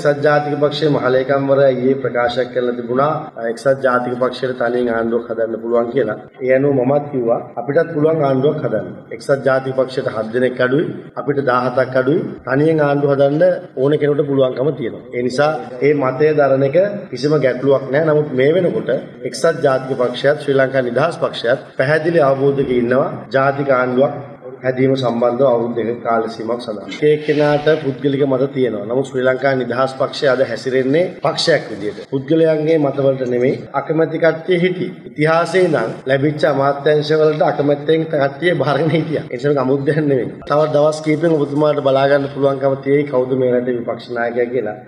එක්සත් ජාතික පක්ෂයේ මහලේකම්වරයා ඊයේ ප්‍රකාශ කරලා තිබුණා එක්සත් ජාතික පක්ෂයට තනියෙන් ආණ්ඩුවක් හදන්න පුළුවන් කියලා. ඒ අනුව මමත් කිව්වා අපිටත් පුළුවන් ආණ්ඩුවක් හදන්න. එක්සත් ජාතික පක්ෂයට 7 දෙනෙක් අඩුයි අපිට 17ක් අඩුයි තනියෙන් ආණ්ඩුව හදන්න ඕන කෙනෙකුට පුළුවන්කම තියෙනවා. ඒ නිසා මේ මතය දරන එක කිසිම ගැටලුවක් නැහැ. නමුත් මේ වෙනකොට එක්සත් ජාතික පක්ෂයත් ශ්‍රී ලංකා නිදහස් පක්ෂයත් පැහැදිලි අවබෝධයක ඉන්නවා ජාතික ආණ්ඩුවක් හැදීම සම්බන්ධව අවුරුදු දෙක කාල සීමාවක් සඳහා. එක එක්කෙනාට පුද්ගලික මත තියෙනවා. නමුත් ශ්‍රී ලංකා නිදහස් පක්ෂය අද හැසිරෙන්නේ පක්ෂයක් විදියට. පුද්ගලයන්ගේ මතවලට නෙමෙයි අකමැති කට්ටිය හිටියේ. ඉතිහාසයේ ඉඳන් ලැබිච්ච අමාත්‍යාංශවලට අකමැත්තෙන් කට්ටිය බාරගෙන හිටියා. ඒ නිසා අමුද්දයක් නෙමෙයි. තව දවස් කීපෙක ඔබතුමාට බලා ගන්න පුළුවන්කම තියෙයි කවුද මේ රටේ විපක්ෂ නායකයා කියලා.